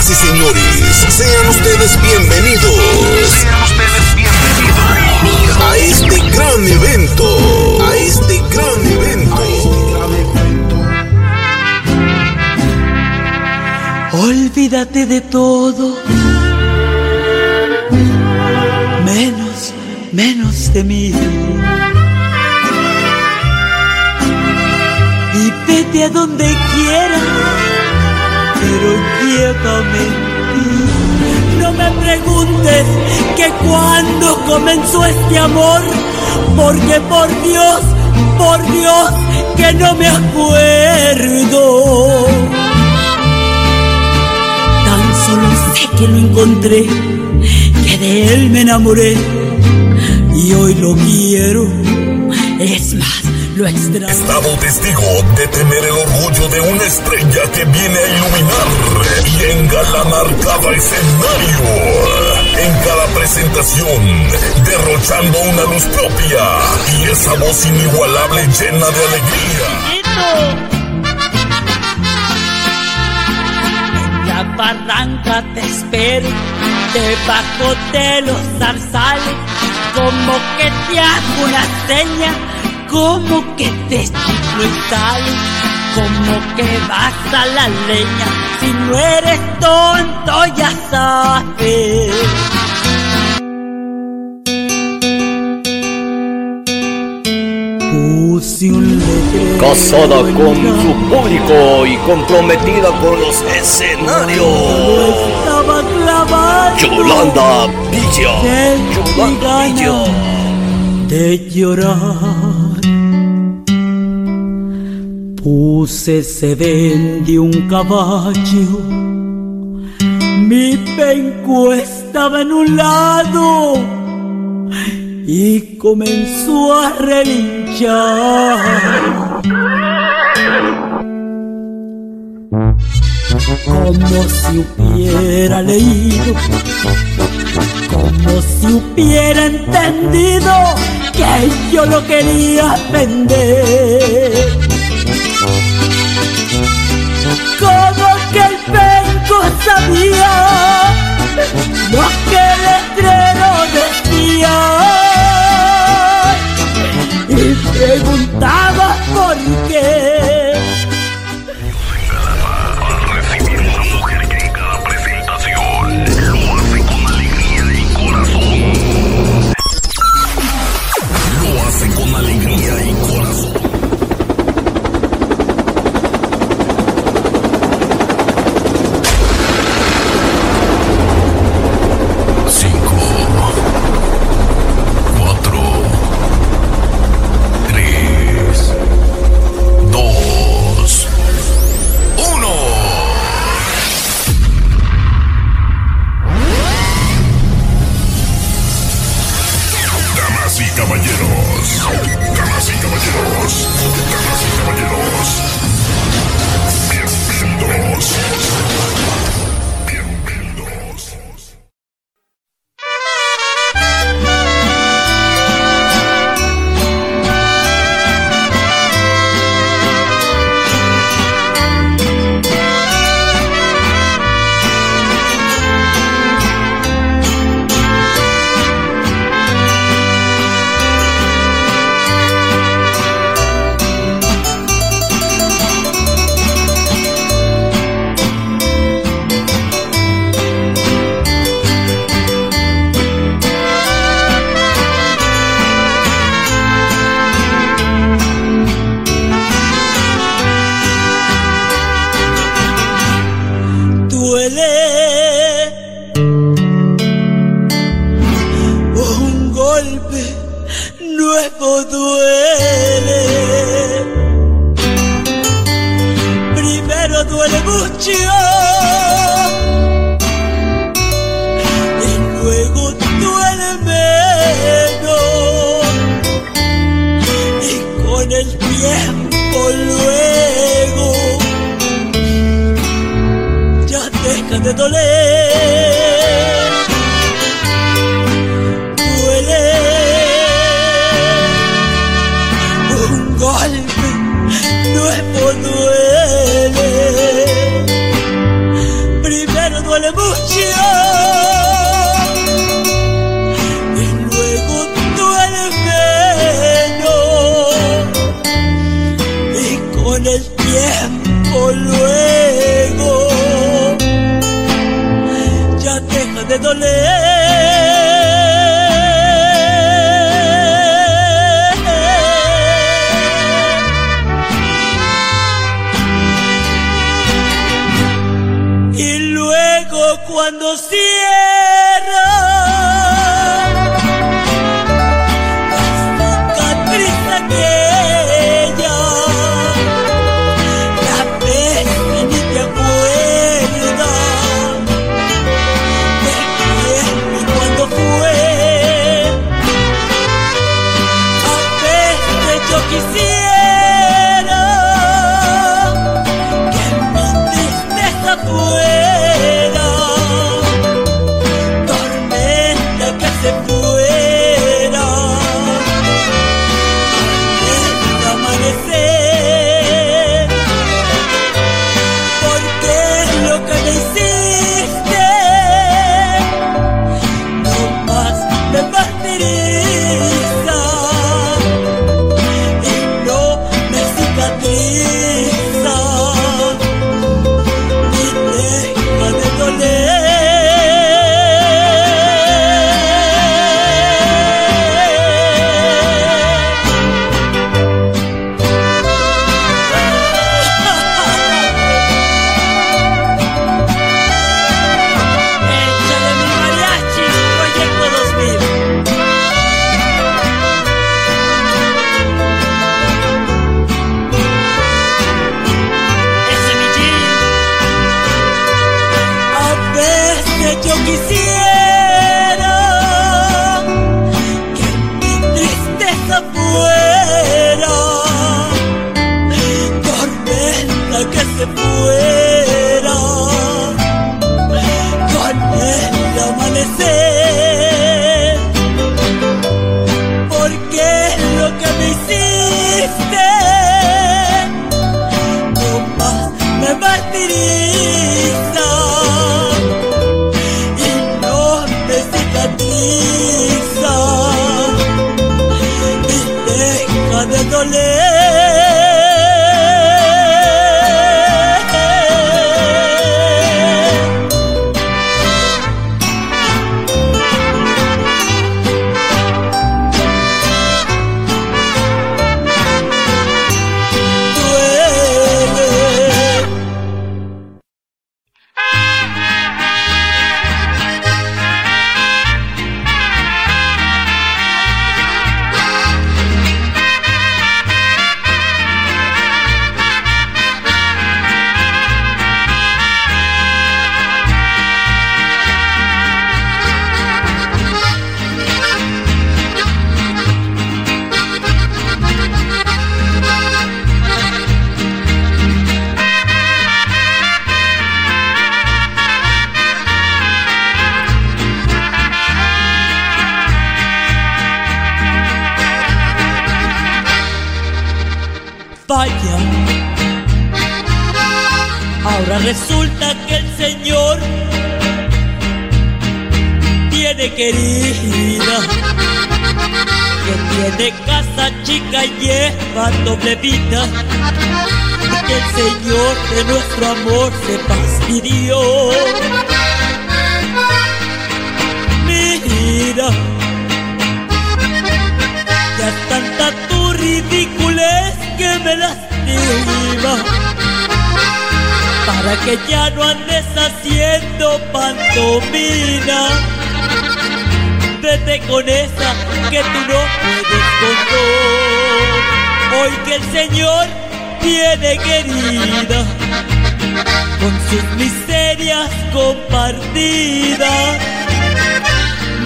Señoras y señores, sean ustedes bienvenidos. A este gran evento. A este gran evento. Olvídate de todo. Menos, menos de mí. Y vete a donde quieras, pero No me preguntes que cuándo comenzó este amor, porque por Dios, por Dios, que no me acuerdo. Tan solo sé que lo encontré, que de él me enamoré y hoy lo quiero. Es más, lo extraño. Estado testigo de tener el orgullo de una estrella que viene a iluminar y engalanar cada escenario. En cada presentación, derrochando una luz propia y esa voz inigualable llena de alegría. En la barranca te espero, debajo de los zarzales, como que te hago una seña, como que te chiflo y sale, como que vas a la leña, si no eres tonto ya sabes. Casada con su público y comprometida con los escenarios. Yolanda Villa. Yolanda Villa. de llorar. Puse ese de un caballo. Mi penco estaba en un lado y comenzó a relinchar. Como si hubiera leído como si hubiera entendido que yo lo quería vender. Como que el penco sabía lo que el letrero decía. Y preguntaba lè.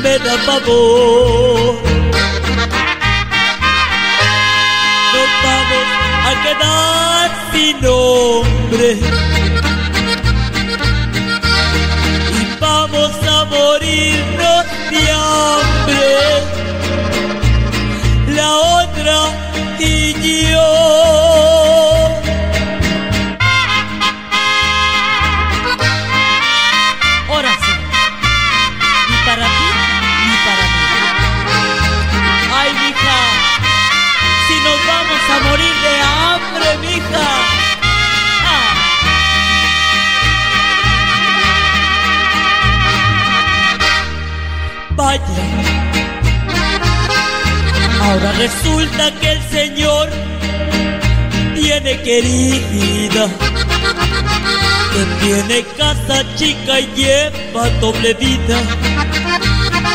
me da favor. Nos vamos a quedar sin nombre y vamos a morirnos. Resulta que el Señor tiene querida, que tiene casa chica y lleva doble vida,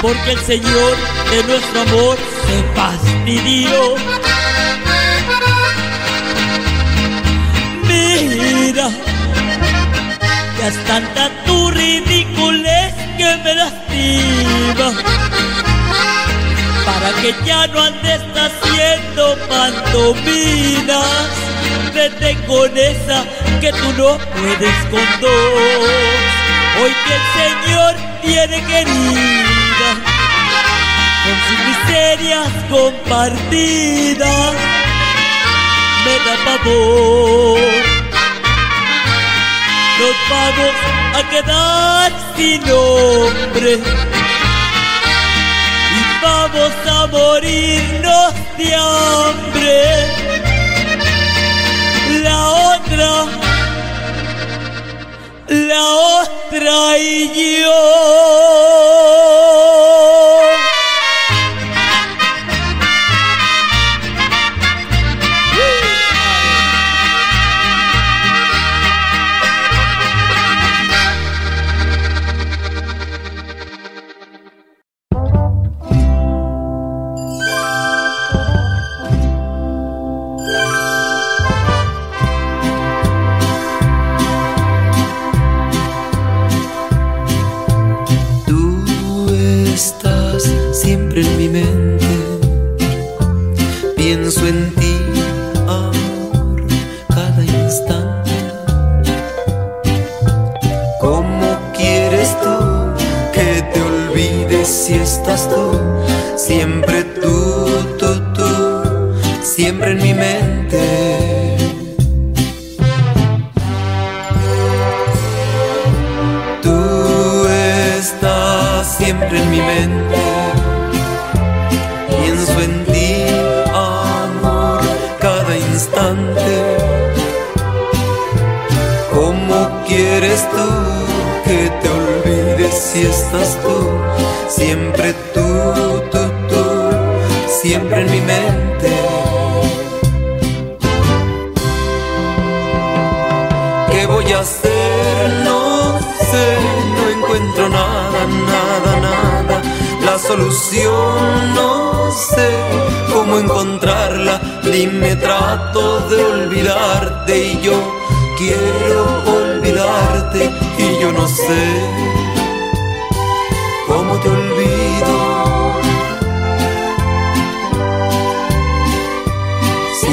porque el Señor de nuestro amor se fastidió. Mira, ya es tanta tu ridiculez que me lastima para que ya no andes haciendo pantominas. Vete con esa que tú no puedes con dos. Hoy que el Señor tiene querida, con sus miserias compartidas, me da favor. Nos vamos a quedar sin nombre vamos a morirnos de hambre. La otra, la otra y yo.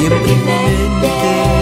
Siempre presente.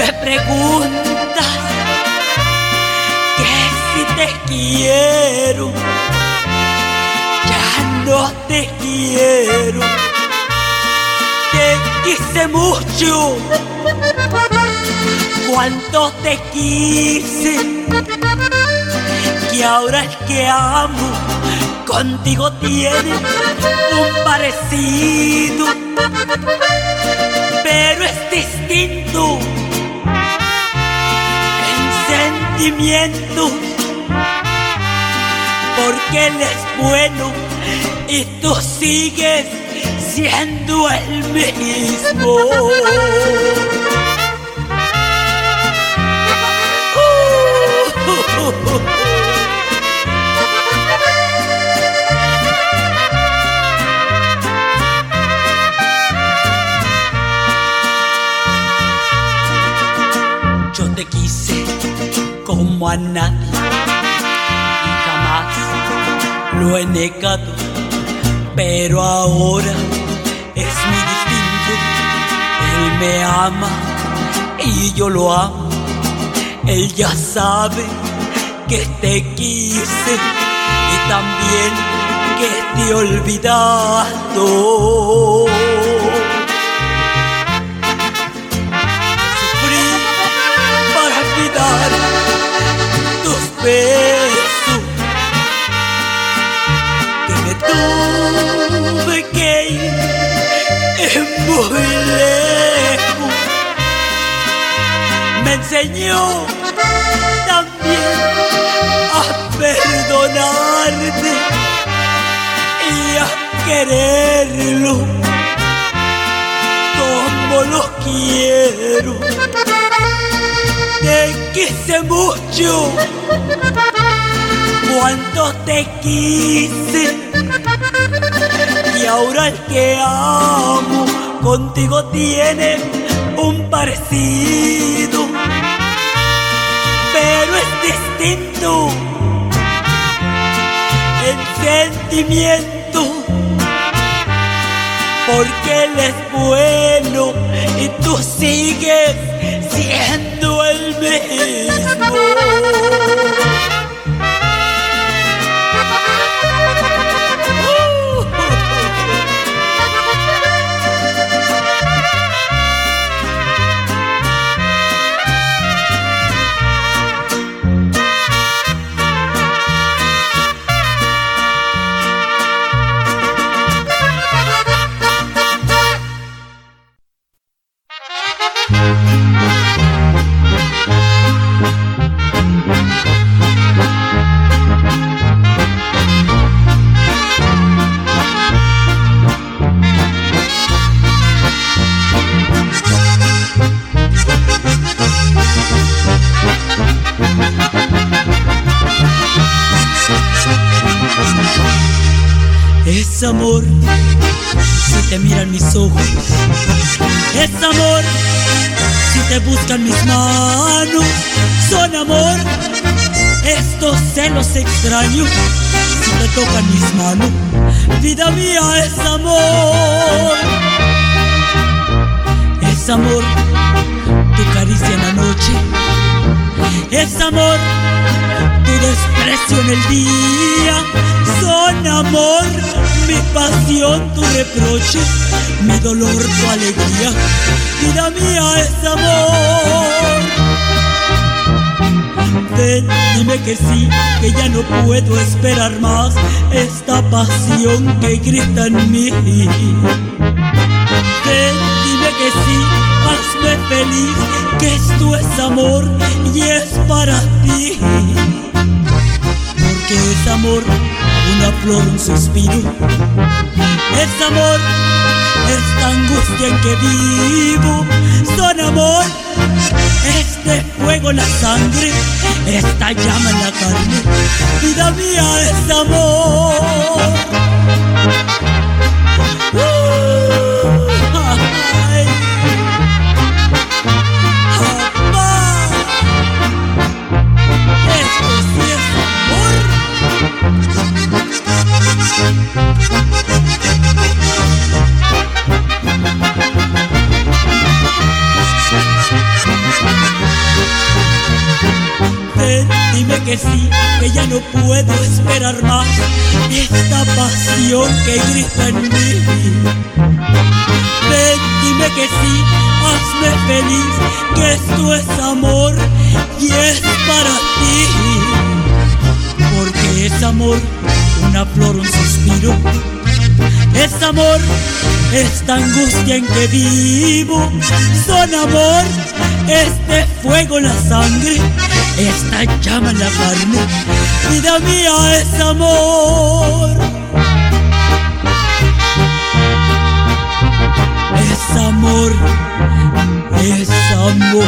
me preguntas que si te quiero, ya no te quiero. Te quise mucho, cuánto te quise, que ahora es que amo, contigo tiene un parecido, pero es distinto porque él es bueno y tú sigues siendo el mismo. como a nadie y jamás lo he negado. Pero ahora es muy distinto. Él me ama y yo lo amo. Él ya sabe que te quise y también que te he olvidado. ves que me tuve que ir muy lejos. Me enseñó también a perdonarte y a quererlo como lo quiero quise mucho, cuánto te quise. Y ahora el que amo contigo tiene un parecido, pero es distinto el sentimiento, porque él es bueno y tú sigues siendo el mis manos. Son amor estos celos extraños si te tocan mis manos. Vida mía es amor. Es amor tu caricia en la noche. Es amor tu desprecio en el día. Son amor mi pasión, tu reproche, mi dolor, tu alegría. Vida mía es amor. Ven, dime que sí, que ya no puedo esperar más esta pasión que grita en mí. Ven, dime que sí, hazme feliz, que esto es amor y es para ti. Porque es amor una flor, un suspiro. Es amor, esta angustia en que vivo. Son amor, este fuego en la sangre, esta llama en la carne. Vida mía es amor. Uh, ay. Papá, que sí, que ya no puedo esperar más esta pasión que grita en mí. Dime que sí, hazme feliz, que esto es amor y es para ti. Porque es amor, una flor, un suspiro. Es amor, esta angustia en que vivo. Son amor, este fuego la sangre, esta llama en la carne. Vida mía es amor. Es amor, es amor,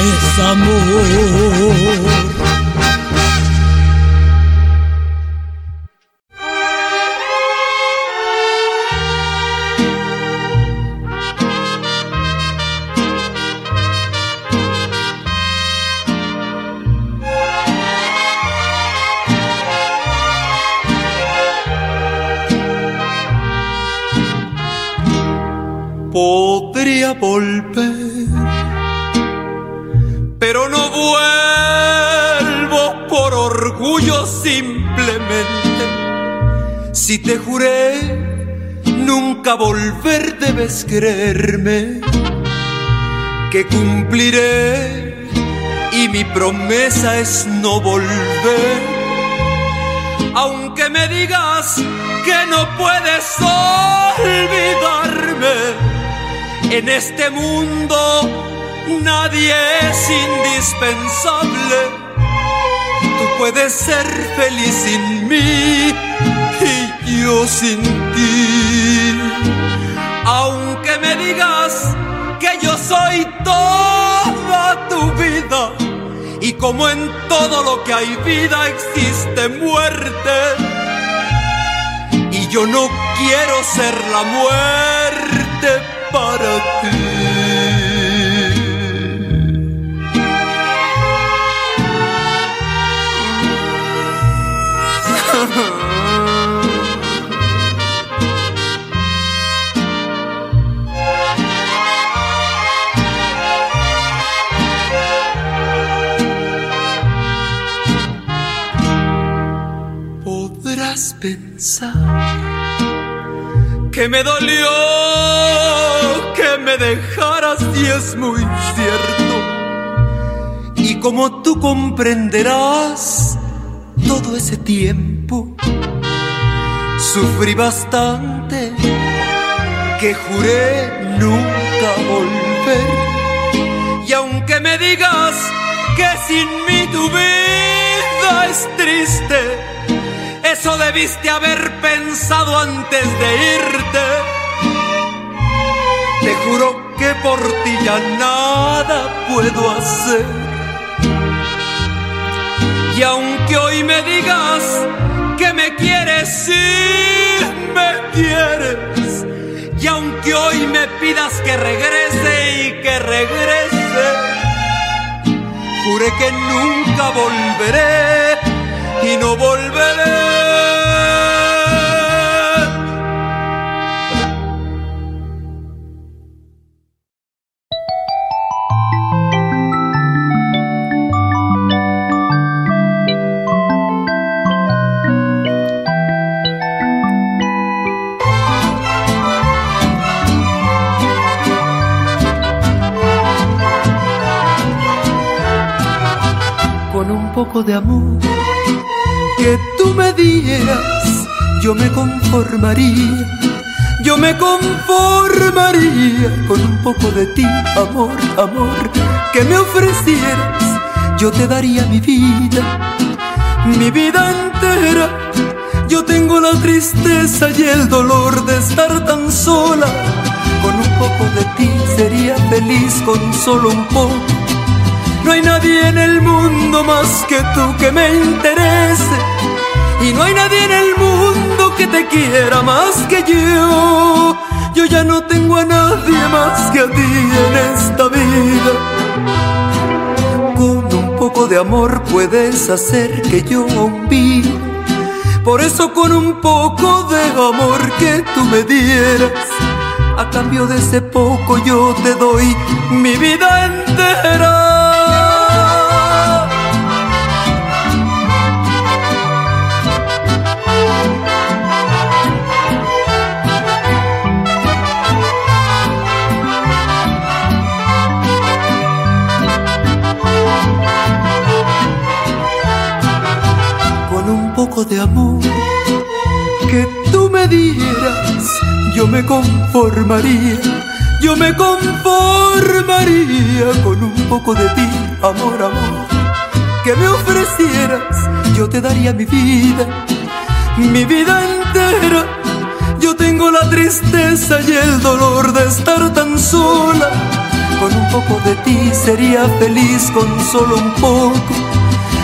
es amor. Debes creerme que cumpliré y mi promesa es no volver. Aunque me digas que no puedes olvidarme, en este mundo nadie es indispensable. Tú puedes ser feliz sin mí y yo sin ti. Digas que yo soy toda tu vida y como en todo lo que hay vida existe muerte. Y yo no quiero ser la muerte para ti. Pensar que me dolió que me dejaras y es muy cierto. Y como tú comprenderás, todo ese tiempo sufrí bastante que juré nunca volver. Y aunque me digas que sin mí tu vida es triste, eso debiste haber pensado antes de irte. Te juro que por ti ya nada puedo hacer y aunque hoy me digas que me quieres, sí me quieres. Y aunque hoy me pidas que regrese y que regrese, juré que nunca volveré y no volveré. poco de amor que tú me dieras, yo me conformaría, yo me conformaría con un poco de ti, amor, amor, que me ofrecieras, yo te daría mi vida, mi vida entera. Yo tengo la tristeza y el dolor de estar tan sola. Con un poco de ti sería feliz con solo un poco no hay nadie en el mundo más que tú que me interese. Y no hay nadie en el mundo que te quiera más que yo. Yo ya no tengo a nadie más que a ti en esta vida. Con un poco de amor puedes hacer que yo viva. Por eso con un poco de amor que tú me dieras, a cambio de ese poco yo te doy mi vida entera. De amor que tú me dieras, yo me conformaría, yo me conformaría con un poco de ti, amor, amor, que me ofrecieras, yo te daría mi vida, mi vida entera. Yo tengo la tristeza y el dolor de estar tan sola. Con un poco de ti sería feliz con solo un poco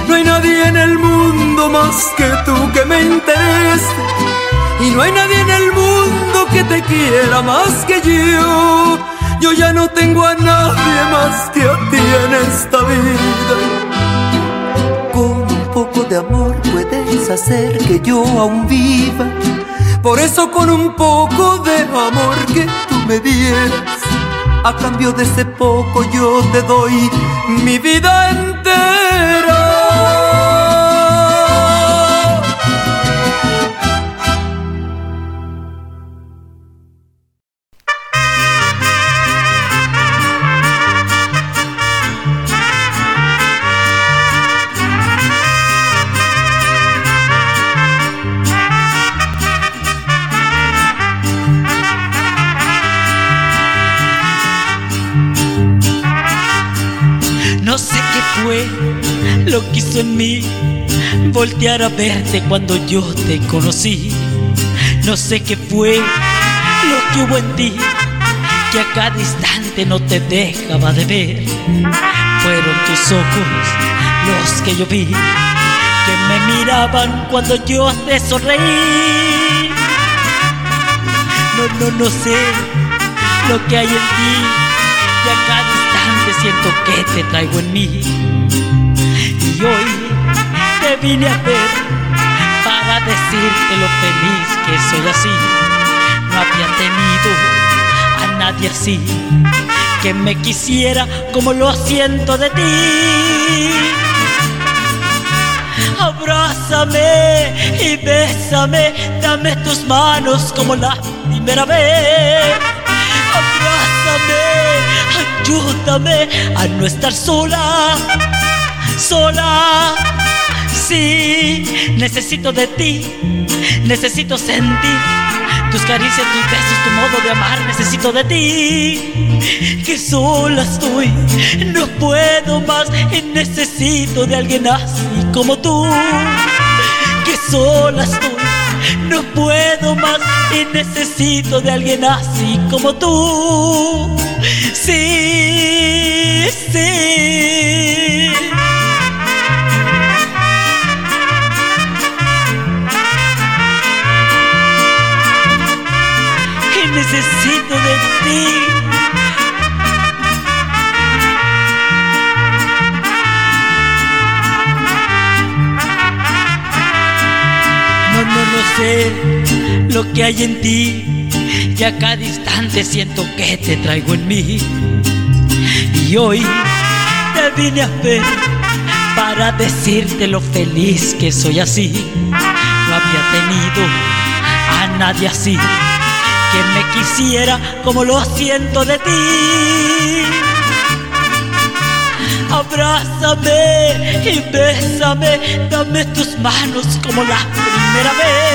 no hay nadie en el mundo más que tú que me interese. Y no hay nadie en el mundo que te quiera más que yo. Yo ya no tengo a nadie más que a ti en esta vida. Con un poco de amor puedes hacer que yo aún viva. Por eso con un poco de amor que tú me dieras, a cambio de ese poco yo te doy mi vida entera. Voltear a verte cuando yo te conocí. No sé qué fue lo que hubo en ti, que a cada instante no te dejaba de ver. Fueron tus ojos los que yo vi, que me miraban cuando yo te sonreí. No, no, no sé lo que hay en ti, que a cada instante siento que te traigo en mí. Y hoy vine a ver para decirte lo feliz que soy así. No había tenido a nadie así que me quisiera como lo siento de ti. Abrázame y bésame, dame tus manos como la primera vez. Abrázame, ayúdame a no estar sola, sola. Sí, necesito de ti, necesito sentir tus caricias, tus besos, tu modo de amar, necesito de ti. Que sola estoy, no puedo más y necesito de alguien así como tú. Que sola estoy, no puedo más y necesito de alguien así como tú. Sí, que hay en ti. Y a cada instante siento que te traigo en mí. Y hoy te vine a ver para decirte lo feliz que soy así. No había tenido a nadie así que me quisiera como lo siento de ti. Abrázame y bésame, dame tus manos como la primera vez.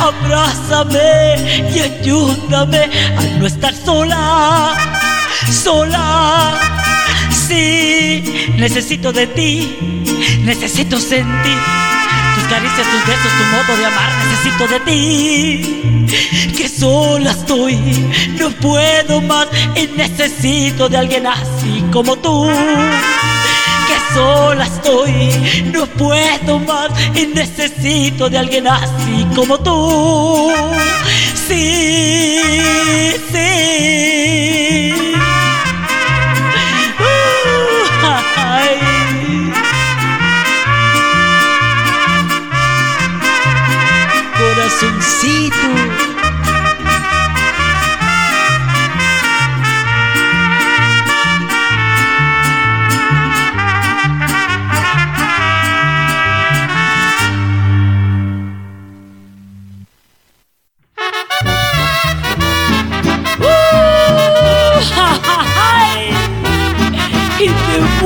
Abrázame y ayúdame a no estar sola, sola. Sí, necesito de ti, necesito sentir tus caricias, tus besos, tu modo de amar, necesito de ti. Que sola estoy, no puedo más y necesito de alguien así como tú. Sola estoy, no puedo más y necesito de alguien así como tú.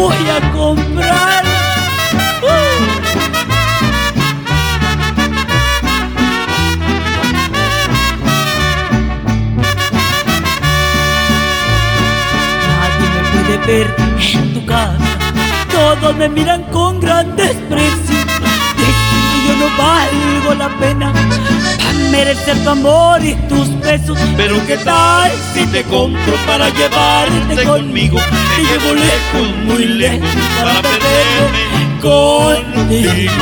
Voy a comprar. Nadie me puede ver en tu casa. Todos me miran con gran desprecio. Valgo la pena para merecer tu amor y tus besos. Pero qué tal si te compro para llevarte conmigo. Te llevo lejos, muy lejos, para perderme contigo.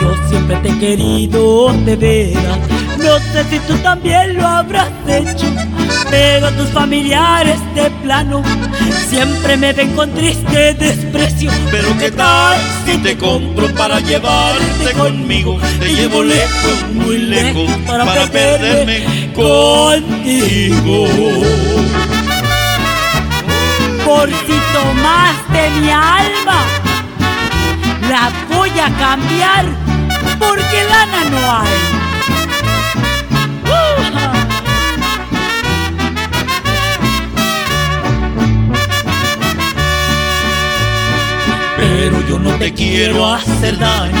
Yo siempre te he querido de veras. No sé si tú también lo habrás hecho. Pero tus familiares de plano siempre me ven con triste desprecio. Pero qué tal si te compro para llevarte conmigo. Te llevo lejos, muy lejos, para perderme contigo. Por si tomaste mi alma, la voy a cambiar porque lana no hay. Pero yo no te quiero hacer daño.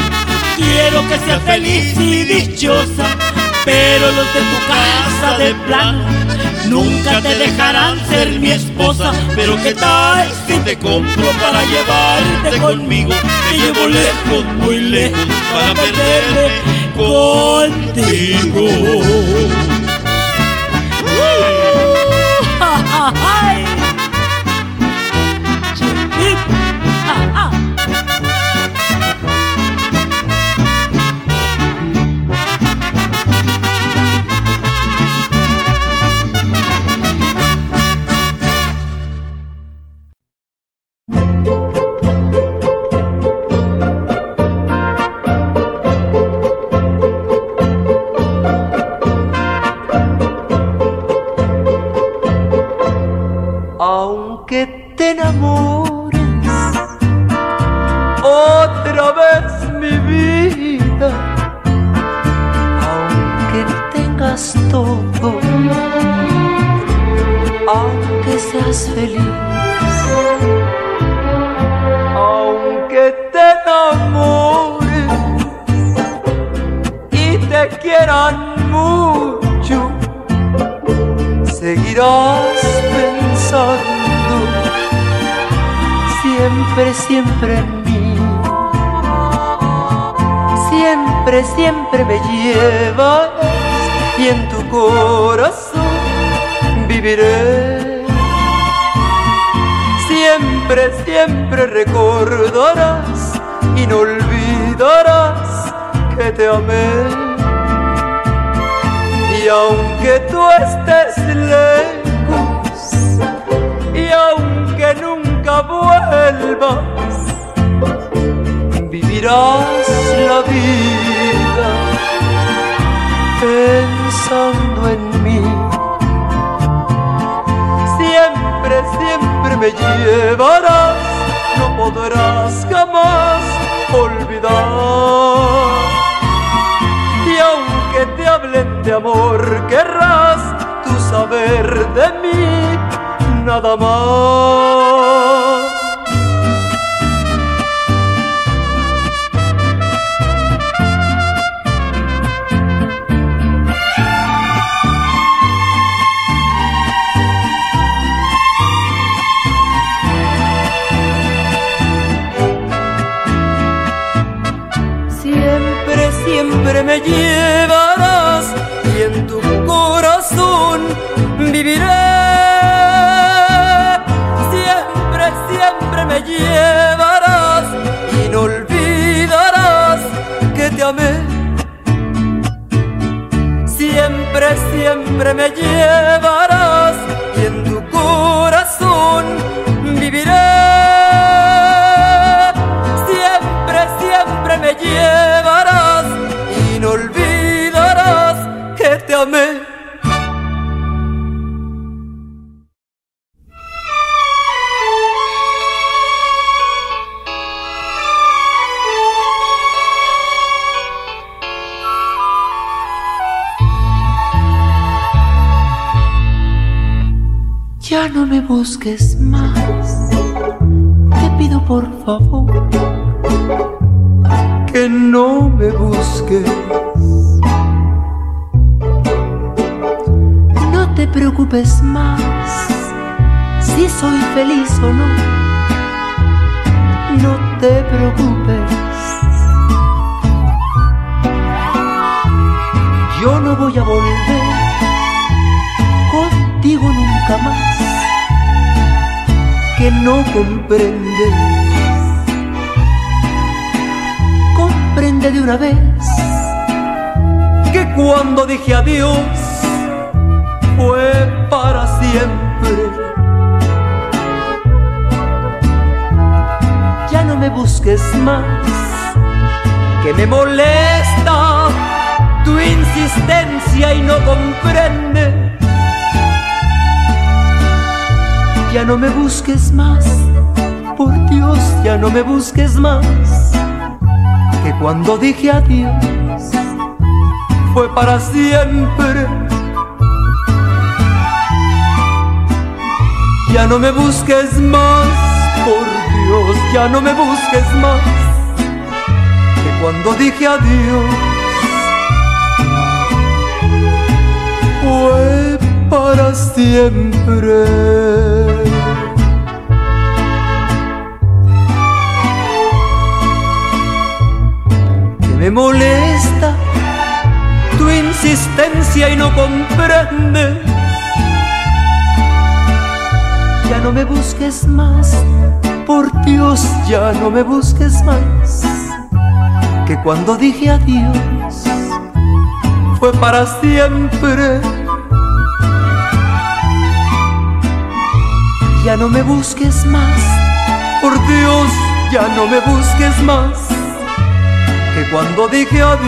Quiero que seas feliz y dichosa Pero los de tu casa de plano Nunca te dejarán ser mi esposa. Pero qué tal si te compro para llevarte conmigo. Te llevo lejos, muy lejos Para perderme contigo. saber de mí nada más. siempre me lleva bosques de una vez que cuando dije adiós fue para siempre. Ya no me busques más, que me molesta tu insistencia y no comprende. Ya no me busques más, por Dios, ya no me busques más cuando dije adiós, fue para siempre. Ya no me busques más, por Dios, ya no me busques más. Que cuando dije adiós, fue para siempre. Molesta tu insistencia y no comprende. Ya no me busques más, por Dios, ya no me busques más. Que cuando dije adiós fue para siempre. Ya no me busques más, por Dios, ya no me busques más. Que cuando dije adiós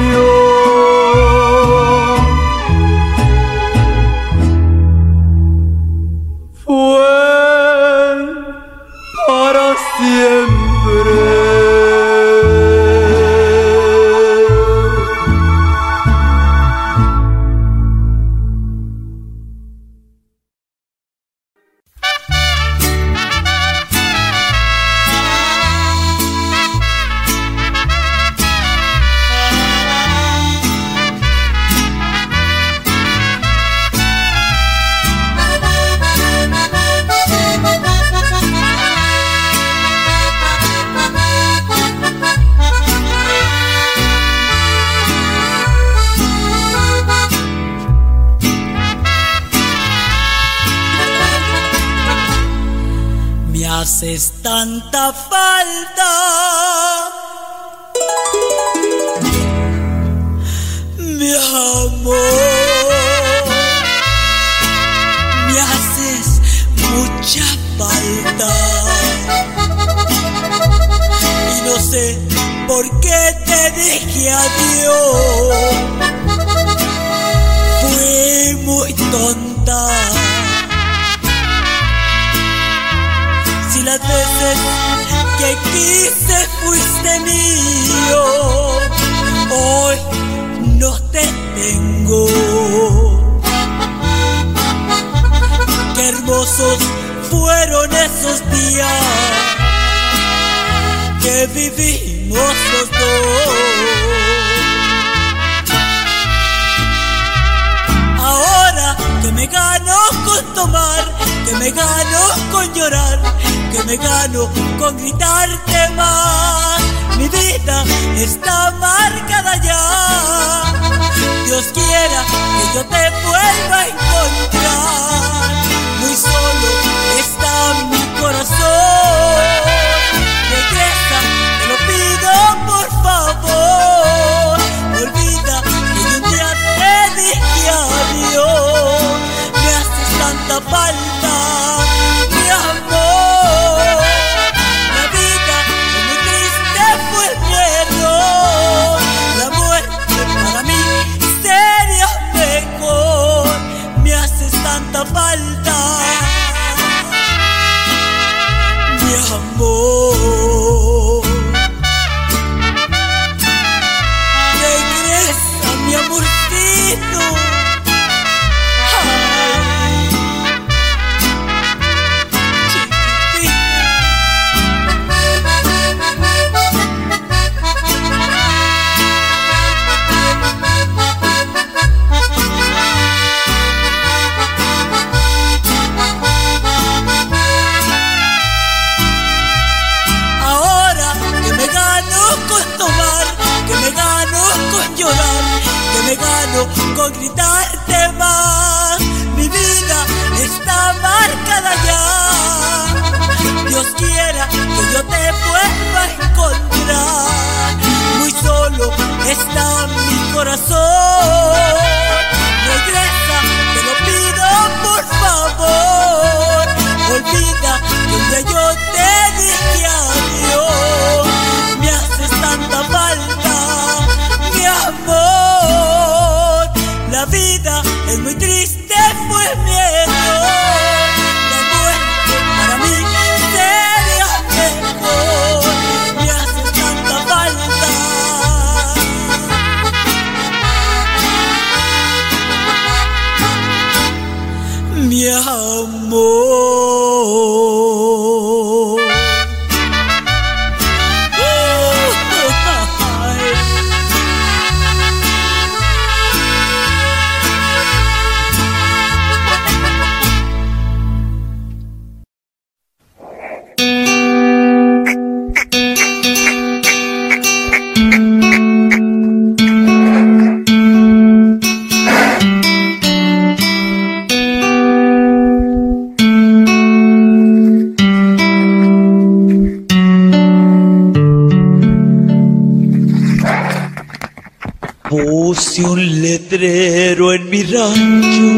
Puse un letrero en mi rancho.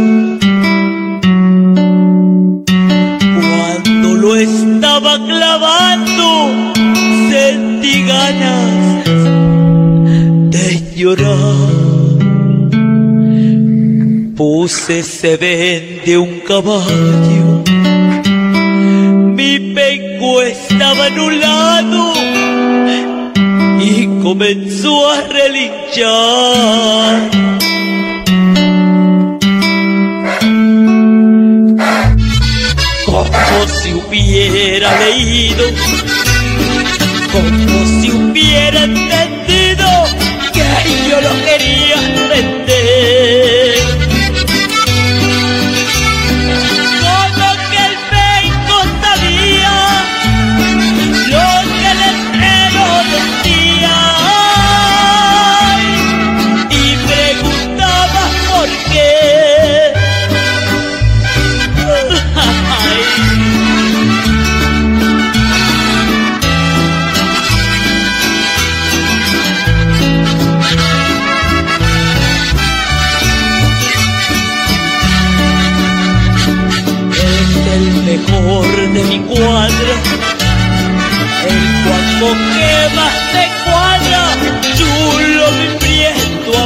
Cuando lo estaba clavando, sentí ganas de llorar. Puse se vende un caballo. Mi penco estaba en un lado y comenzó a relinchar. Como si hubiera leído,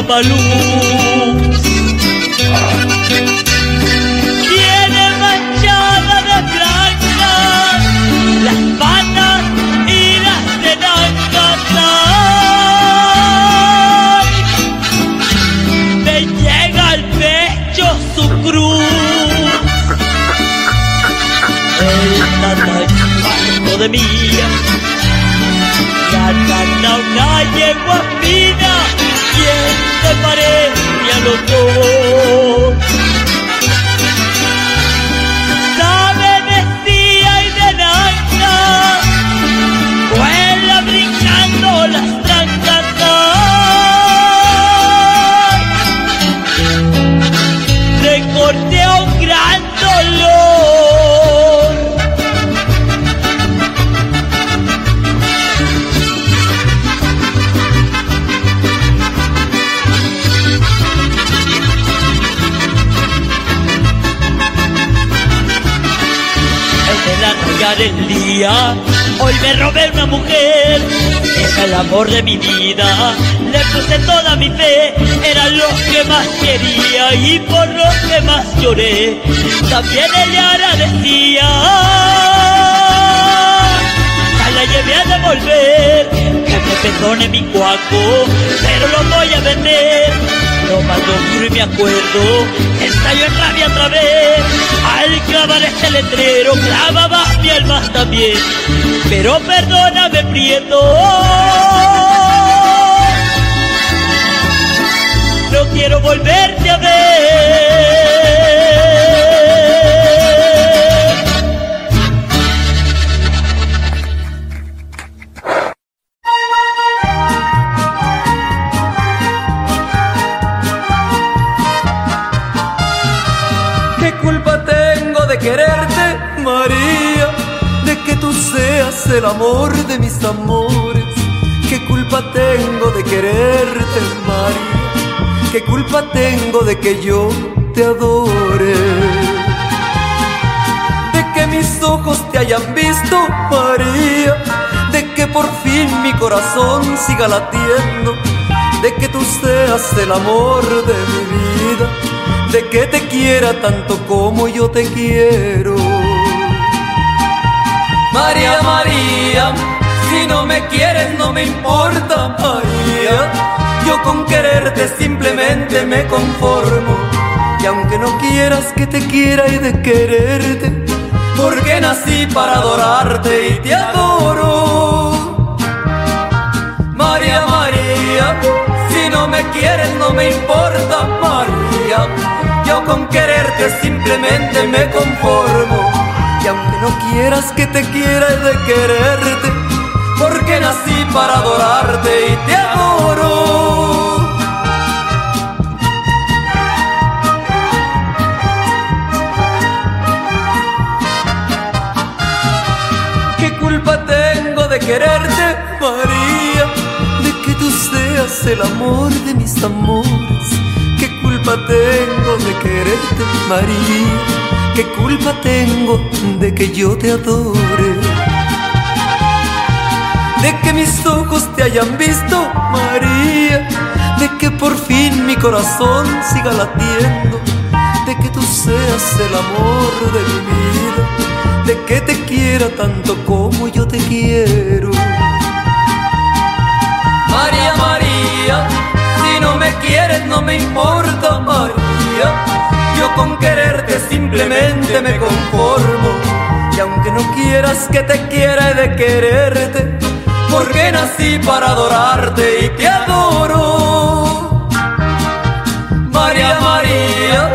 Malú. Tiene manchada de blanca las patas y las tenancas. Ay, Me llega al pecho su cruz. Tanto de mía La nana una yegua fina ¿Quién te parece a la rayar el día. Hoy me robé una mujer, era el amor de mi vida. Le puse toda mi fe, era lo que más quería y por lo que más lloré. También ella agradecía. Ya la llevé a devolver, que me perdone mi cuaco, pero lo voy a vender. Mando duro y me acuerdo, estalló en rabia otra vez. Al clavar este letrero, clavaba mi alma también. Pero perdóname, Prieto. No quiero volverte a ver. Tengo de que yo te adore? De que mis ojos te hayan visto, María. De que por fin mi corazón siga latiendo. De que tú seas el amor de mi vida de que te quiera tanto como yo te quiero. María, María, si no me quieres no me importa, María. Yo con quererte simplemente me conformo. Y aunque no quieras que te quiera y de quererte, porque nací para adorarte y te adoro. María, María, si no me quieres no me importa, María. Yo con quererte simplemente me conformo. Y aunque no quieras que te quiera he de quererte, porque nací para adorarte y te adoro. Quererte, María? De que tú seas el amor de mis amores. ¿Qué culpa tengo de quererte, María? ¿Qué culpa tengo de que yo te adore? De que mis ojos te hayan visto, María. De que por fin mi corazón siga latiendo. De que tú seas el amor de mi vida. De que te quiera tanto como yo te quiero. María, María, si no me quieres no me importa, María. Yo con quererte simplemente me conformo. Y aunque no quieras que te quiera he de quererte, porque nací para adorarte y te adoro. María, María,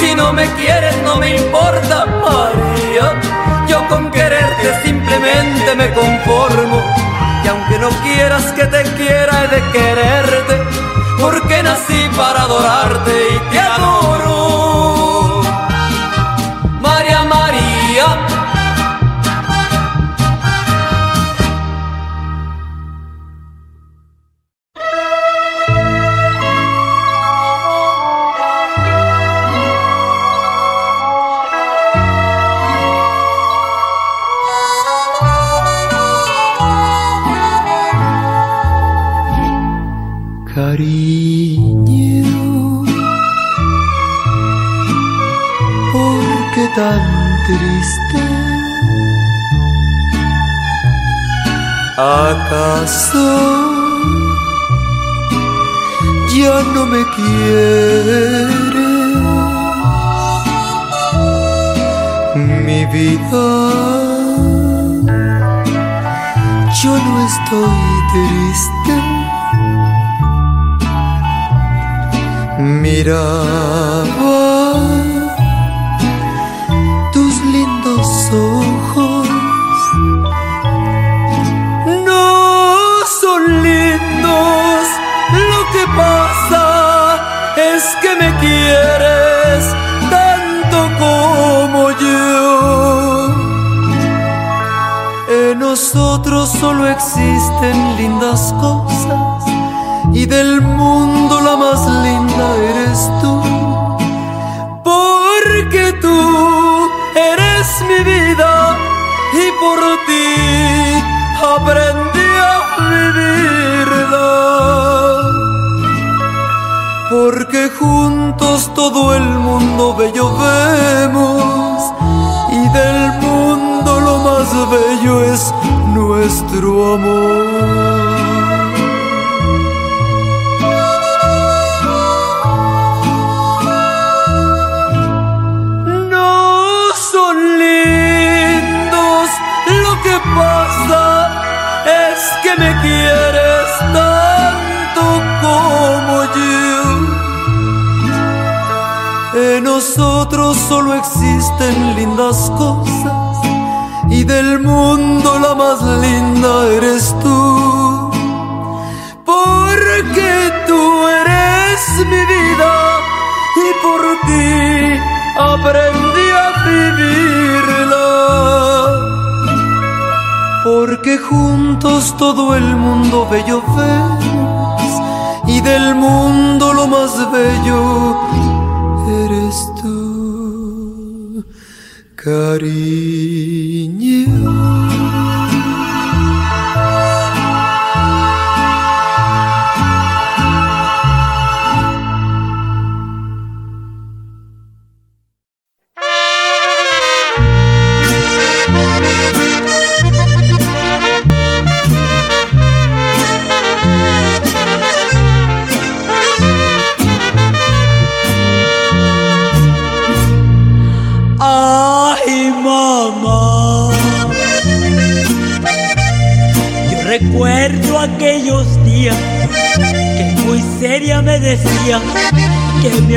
si no me quieres no me importa, María. Yo con quererte simplemente me conformo. Y aunque no quieras que te quiera, he de quererte, porque nací para adorarte y te adoro. ¿Acaso ya no me quieres? Mi vida, yo no estoy triste. Miraba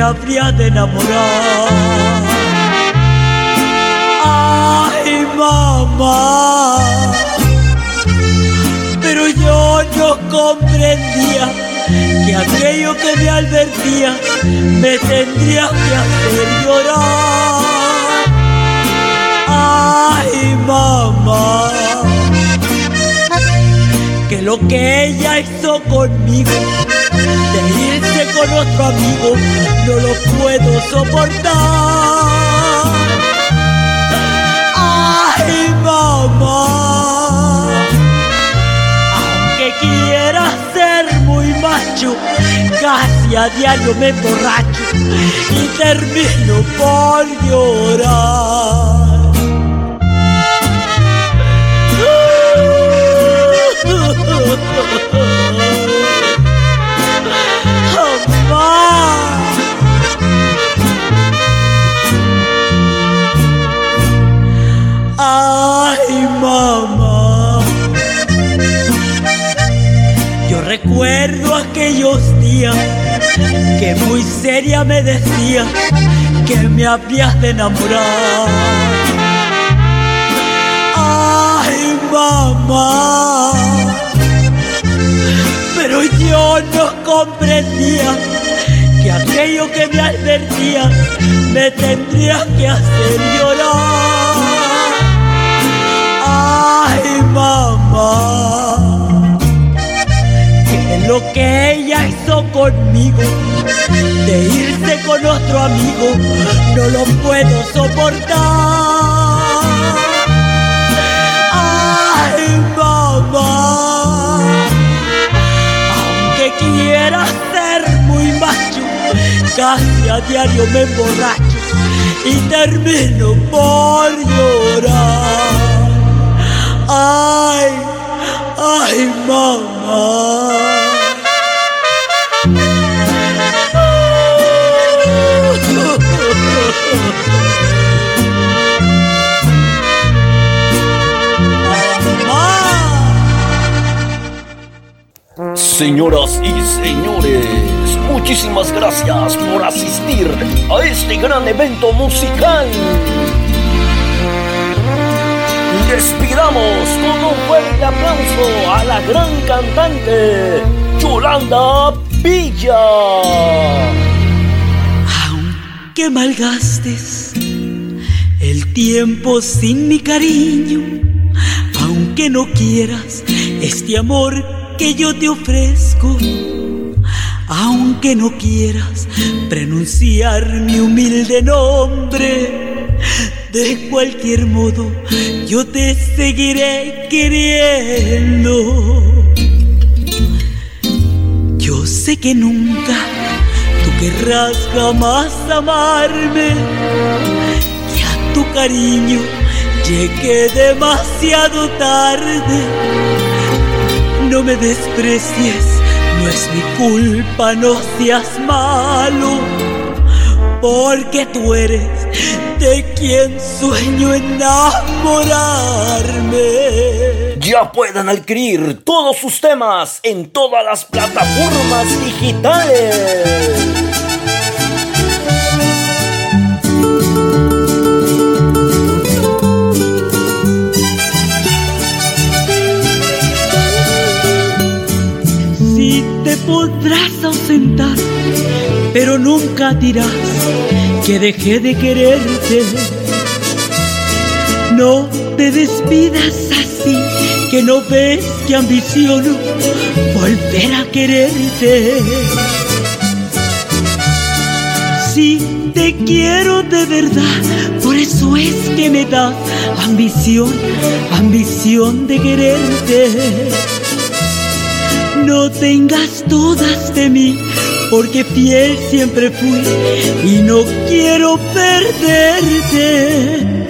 habría de diario me emborracho y termino por llorar. Muy seria me decía que me habías de enamorar. Ay, mamá. Pero yo no comprendía que aquello que me advertía me tendría que hacer llorar. Ay, mamá, que lo que ella hizo conmigo, de irse con otro amigo, no lo puedo soportar. Ay, mamá, aunque quiera ser muy macho, casi a diario me emborracho y termino por llorar. Ay, ay, mamá. Señoras y señores, muchísimas gracias por asistir a este gran evento musical. Despidamos con un fuerte aplauso a la gran cantante Yolanda Villa. Aunque malgastes el tiempo sin mi cariño, aunque no quieras este amor que yo te ofrezco, aunque no quieras pronunciar mi humilde nombre, de cualquier modo yo te seguiré queriendo. Yo sé que nunca querrás jamás amarme, que a tu cariño llegué demasiado tarde. No me desprecies, no es mi culpa, no seas malo, porque tú eres de quien sueño enamorarme. Ya pueden adquirir todos sus temas en todas las plataformas digitales. Te podrás ausentar, pero nunca dirás que dejé de quererte. No te despidas así, que no ves que ambiciono volver a quererte. Si te quiero de verdad, por eso es que me das ambición, ambición de quererte. No tengas dudas de mí, porque fiel siempre fui y no quiero perderte.